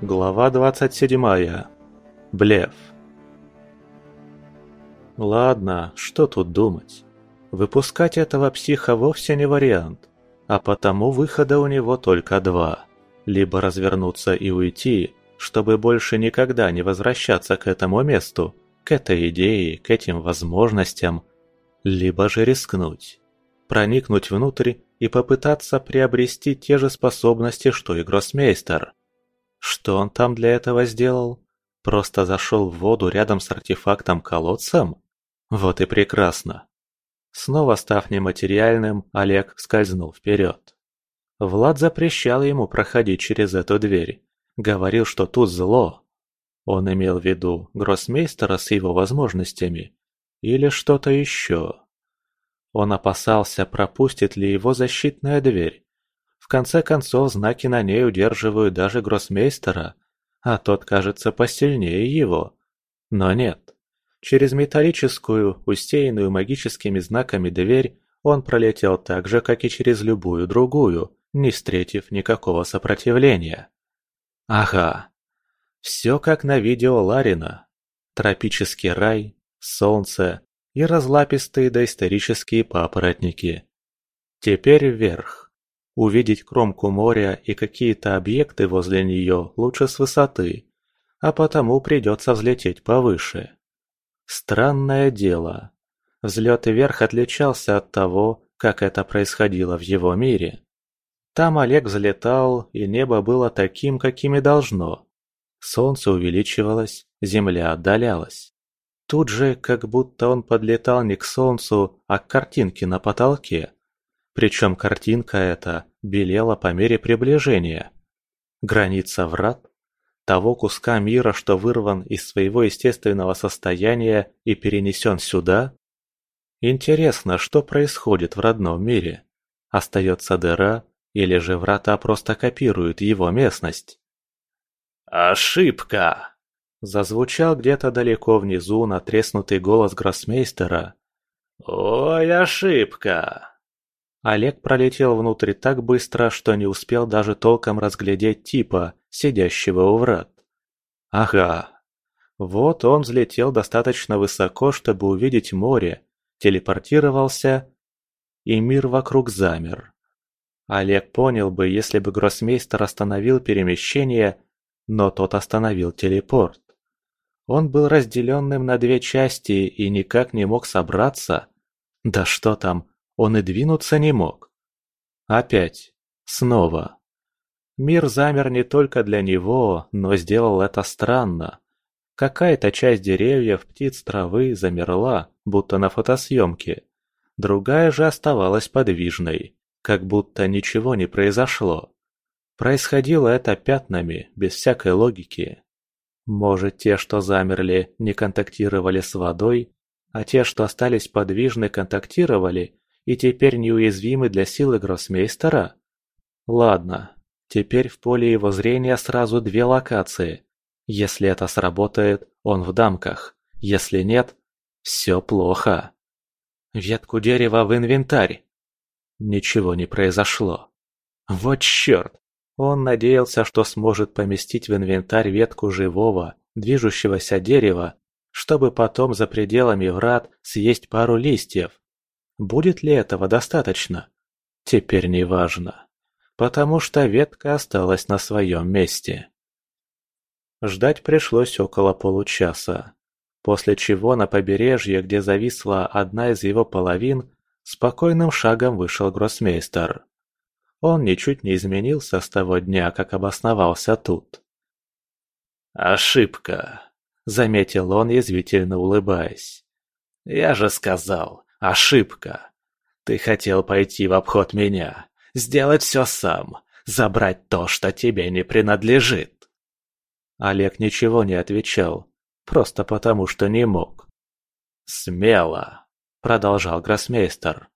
Глава 27. Блеф. Ладно, что тут думать. Выпускать этого психа вовсе не вариант, а потому выхода у него только два. Либо развернуться и уйти, чтобы больше никогда не возвращаться к этому месту, к этой идее, к этим возможностям, либо же рискнуть, проникнуть внутрь и попытаться приобрести те же способности, что и Гроссмейстер. Что он там для этого сделал? Просто зашел в воду рядом с артефактом-колодцем? Вот и прекрасно. Снова став нематериальным, Олег скользнул вперед. Влад запрещал ему проходить через эту дверь. Говорил, что тут зло. Он имел в виду гроссмейстера с его возможностями. Или что-то еще. Он опасался, пропустит ли его защитная дверь. В конце концов, знаки на ней удерживают даже гроссмейстера, а тот кажется посильнее его. Но нет. Через металлическую, усеянную магическими знаками дверь он пролетел так же, как и через любую другую, не встретив никакого сопротивления. Ага. Все как на видео Ларина. Тропический рай, солнце и разлапистые доисторические папоротники. Теперь вверх. Увидеть кромку моря и какие-то объекты возле нее лучше с высоты, а потому придется взлететь повыше. Странное дело. Взлет вверх отличался от того, как это происходило в его мире. Там Олег взлетал, и небо было таким, каким и должно. Солнце увеличивалось, земля отдалялась. Тут же, как будто он подлетал не к солнцу, а к картинке на потолке. Причем картинка эта белела по мере приближения. Граница врат, того куска мира, что вырван из своего естественного состояния и перенесен сюда? Интересно, что происходит в родном мире? Остается дыра, или же врата просто копируют его местность? «Ошибка!» Зазвучал где-то далеко внизу натреснутый голос гроссмейстера. «Ой, ошибка!» Олег пролетел внутрь так быстро, что не успел даже толком разглядеть типа, сидящего у врат. Ага. Вот он взлетел достаточно высоко, чтобы увидеть море, телепортировался, и мир вокруг замер. Олег понял бы, если бы гроссмейстер остановил перемещение, но тот остановил телепорт. Он был разделенным на две части и никак не мог собраться. Да что там, он и двинуться не мог. Опять. Снова. Мир замер не только для него, но сделал это странно. Какая-то часть деревьев, птиц, травы замерла, будто на фотосъемке. Другая же оставалась подвижной, как будто ничего не произошло. Происходило это пятнами, без всякой логики. Может, те, что замерли, не контактировали с водой, а те, что остались подвижны, контактировали и теперь неуязвимы для силы гроссмейстера? Ладно, теперь в поле его зрения сразу две локации. Если это сработает, он в дамках. Если нет, все плохо. Ветку дерева в инвентарь. Ничего не произошло. Вот черт! Он надеялся, что сможет поместить в инвентарь ветку живого, движущегося дерева, чтобы потом за пределами врат съесть пару листьев. Будет ли этого достаточно? Теперь не важно, потому что ветка осталась на своем месте. Ждать пришлось около получаса, после чего на побережье, где зависла одна из его половин, спокойным шагом вышел гроссмейстер. Он ничуть не изменился с того дня, как обосновался тут. «Ошибка», — заметил он, язвительно улыбаясь. «Я же сказал, Ошибка. Ты хотел пойти в обход меня, сделать все сам, забрать то, что тебе не принадлежит. Олег ничего не отвечал, просто потому что не мог. «Смело», — продолжал гроссмейстер.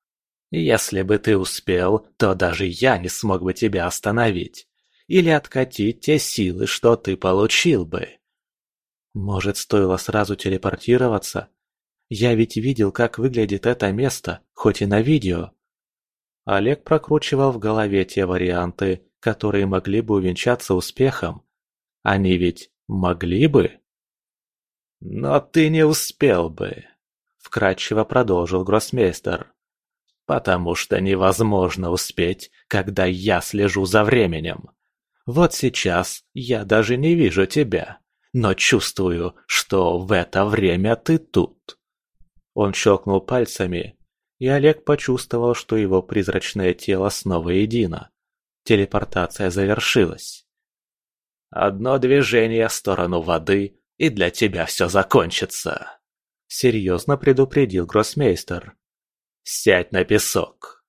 «Если бы ты успел, то даже я не смог бы тебя остановить. Или откатить те силы, что ты получил бы». Может, стоило сразу телепортироваться я ведь видел, как выглядит это место, хоть и на видео. Олег прокручивал в голове те варианты, которые могли бы увенчаться успехом. Они ведь могли бы? Но ты не успел бы, вкратчиво продолжил гроссмейстер. Потому что невозможно успеть, когда я слежу за временем. Вот сейчас я даже не вижу тебя, но чувствую, что в это время ты тут. Он щелкнул пальцами, и Олег почувствовал, что его призрачное тело снова едино. Телепортация завершилась. «Одно движение в сторону воды, и для тебя все закончится», — серьезно предупредил гроссмейстер. «Сядь на песок».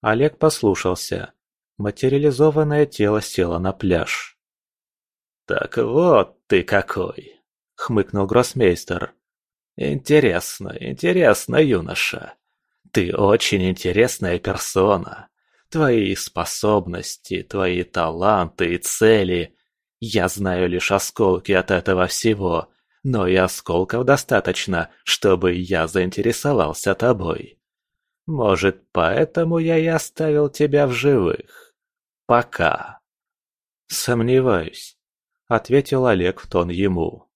Олег послушался. Материализованное тело село на пляж. «Так вот ты какой!» — хмыкнул гроссмейстер. «Интересно, интересно, юноша. Ты очень интересная персона. Твои способности, твои таланты и цели. Я знаю лишь осколки от этого всего, но и осколков достаточно, чтобы я заинтересовался тобой. Может, поэтому я и оставил тебя в живых. Пока. Сомневаюсь, ответил Олег в тон ему.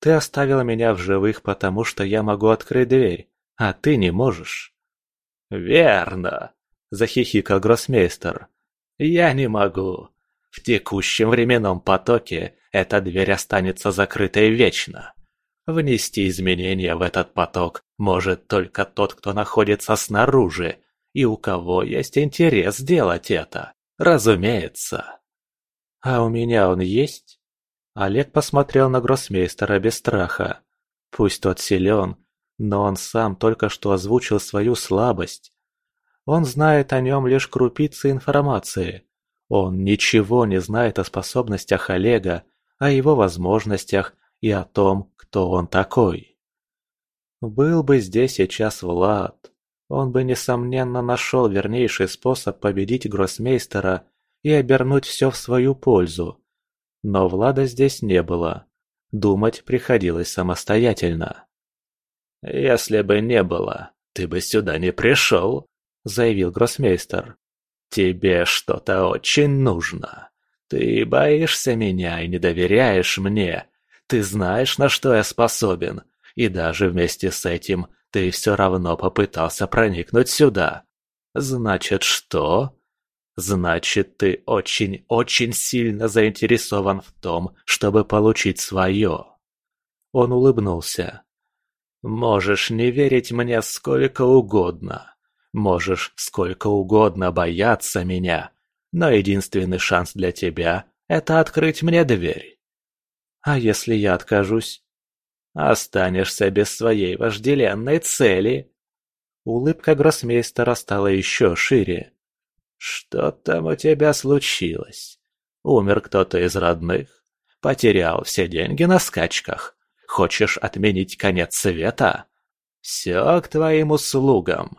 Ты оставил меня в живых, потому что я могу открыть дверь, а ты не можешь. «Верно!» – захихикал гроссмейстер. «Я не могу. В текущем временном потоке эта дверь останется закрытой вечно. Внести изменения в этот поток может только тот, кто находится снаружи, и у кого есть интерес сделать это, разумеется». «А у меня он есть?» Олег посмотрел на гроссмейстера без страха. Пусть тот силен, но он сам только что озвучил свою слабость. Он знает о нем лишь крупицы информации. Он ничего не знает о способностях Олега, о его возможностях и о том, кто он такой. Был бы здесь сейчас Влад, он бы, несомненно, нашел вернейший способ победить гроссмейстера и обернуть все в свою пользу. Но Влада здесь не было. Думать приходилось самостоятельно. «Если бы не было, ты бы сюда не пришел», — заявил гроссмейстер. «Тебе что-то очень нужно. Ты боишься меня и не доверяешь мне. Ты знаешь, на что я способен, и даже вместе с этим ты все равно попытался проникнуть сюда. Значит, что? Значит, ты очень-очень сильно заинтересован в том, чтобы получить свое». Он улыбнулся. Можешь не верить мне сколько угодно. Можешь сколько угодно бояться меня. Но единственный шанс для тебя – это открыть мне дверь. А если я откажусь? Останешься без своей вожделенной цели. Улыбка гроссмейстера стала еще шире. Что там у тебя случилось? Умер кто-то из родных? Потерял все деньги на скачках? Хочешь отменить конец света? Все к твоим услугам.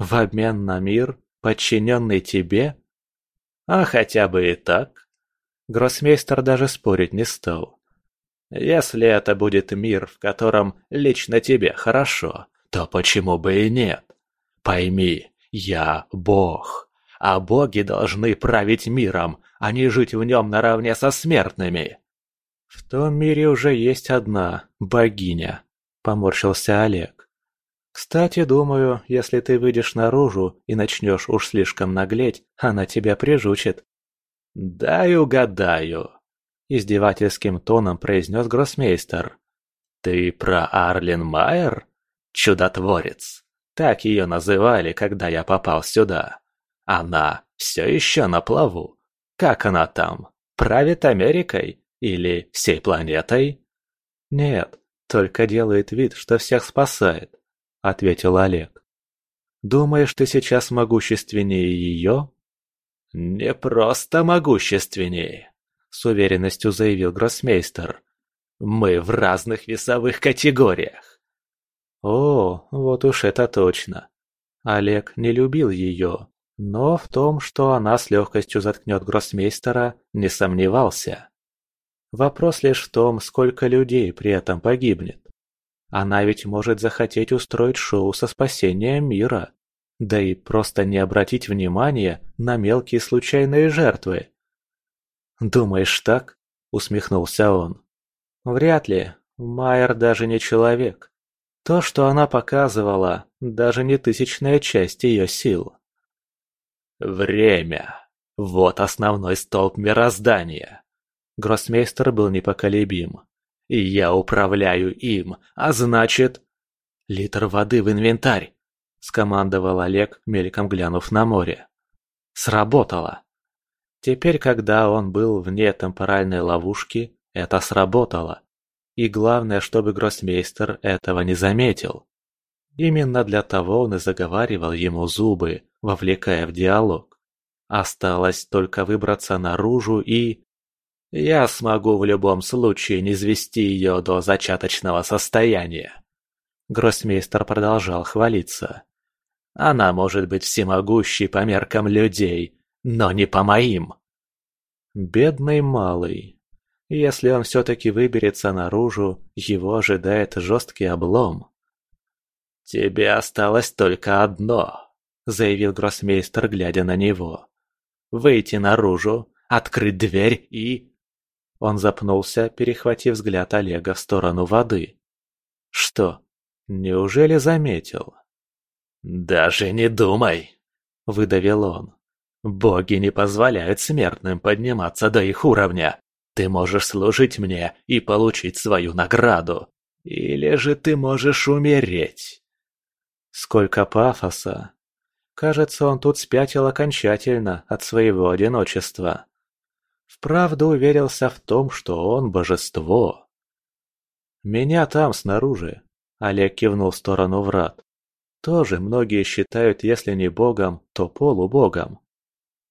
В обмен на мир, подчиненный тебе? А хотя бы и так. Гроссмейстер даже спорить не стал. Если это будет мир, в котором лично тебе хорошо, то почему бы и нет? Пойми, я бог, а боги должны править миром, а не жить в нем наравне со смертными. «В том мире уже есть одна, богиня», – поморщился Олег. «Кстати, думаю, если ты выйдешь наружу и начнешь уж слишком наглеть, она тебя прижучит». «Дай угадаю», – издевательским тоном произнес гроссмейстер. «Ты про Арлен Майер? Чудотворец. Так ее называли, когда я попал сюда. Она все еще на плаву. Как она там? Правит Америкой? Или всей планетой? Нет, только делает вид, что всех спасает, ответил Олег. Думаешь, ты сейчас могущественнее ее? Не просто могущественнее, с уверенностью заявил гроссмейстер. Мы в разных весовых категориях. О, вот уж это точно. Олег не любил ее, но в том, что она с легкостью заткнет гроссмейстера, не сомневался. Вопрос лишь в том, сколько людей при этом погибнет. Она ведь может захотеть устроить шоу со спасением мира, да и просто не обратить внимания на мелкие случайные жертвы. Думаешь так? усмехнулся он. «Вряд ли. Майер даже не человек. То, что она показывала, даже не тысячная часть ее сил». «Время. Вот основной столб мироздания». Гроссмейстер был непоколебим. «И я управляю им, а значит...» «Литр воды в инвентарь!» – скомандовал Олег, мельком глянув на море. Сработало. Теперь, когда он был вне темпоральной ловушки, это сработало. И главное, чтобы гроссмейстер этого не заметил. Именно для того он и заговаривал ему зубы, вовлекая в диалог. Осталось только выбраться наружу и... Я смогу в любом случае не звести ее до зачаточного состояния. Гроссмейстер продолжал хвалиться. Она может быть всемогущей по меркам людей, но не по моим. Бедный малый. Если он все-таки выберется наружу, его ожидает жесткий облом. «Тебе осталось только одно», — заявил гроссмейстер, глядя на него. «Выйти наружу, открыть дверь и...» Он запнулся, перехватив взгляд Олега в сторону воды. «Что, неужели заметил?» «Даже не думай!» – выдавил он. «Боги не позволяют смертным подниматься до их уровня. Ты можешь служить мне и получить свою награду. Или же ты можешь умереть». Сколько пафоса. Кажется, он тут спятил окончательно от своего одиночества. Вправду уверился в том, что он божество. «Меня там, снаружи», — Олег кивнул в сторону врат тоже многие считают, если не богом, то полубогом.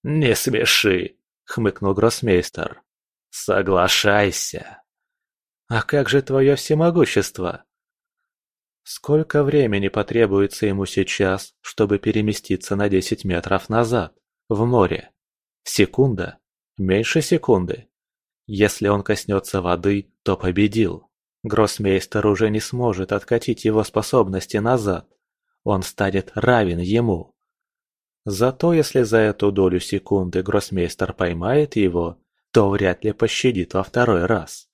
«Не смеши!» — хмыкнул гроссмейстер. «Соглашайся!» «А как же твое всемогущество?» Сколько времени потребуется ему сейчас, чтобы переместиться на 10 метров назад, в море? Секунда? Меньше секунды? Если он коснется воды, то победил. Гроссмейстер уже не сможет откатить его способности назад он станет равен ему. Зато если за эту долю секунды гроссмейстер поймает его, то вряд ли пощадит во второй раз.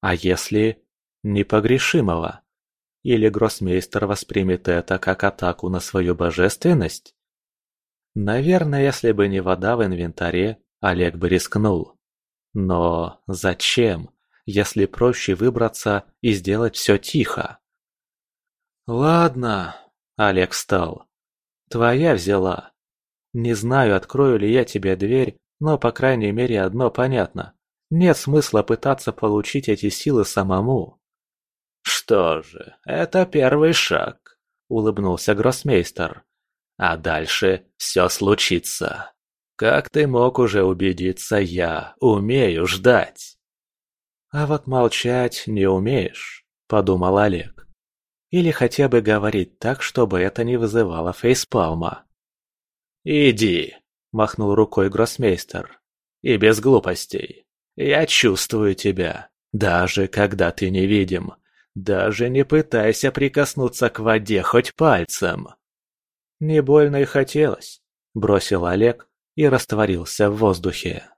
А если непогрешимого? Или гроссмейстер воспримет это как атаку на свою божественность? Наверное, если бы не вода в инвентаре, Олег бы рискнул. Но зачем, если проще выбраться и сделать все тихо? «Ладно», Олег встал. «Твоя взяла. Не знаю, открою ли я тебе дверь, но, по крайней мере, одно понятно. Нет смысла пытаться получить эти силы самому». «Что же, это первый шаг», — улыбнулся гроссмейстер. «А дальше все случится. Как ты мог уже убедиться, я умею ждать». «А вот молчать не умеешь», — подумал Олег. Или хотя бы говорить так, чтобы это не вызывало фейспалма. «Иди», – махнул рукой гроссмейстер. «И без глупостей. Я чувствую тебя, даже когда ты невидим. Даже не пытайся прикоснуться к воде хоть пальцем». «Не больно и хотелось», – бросил Олег и растворился в воздухе.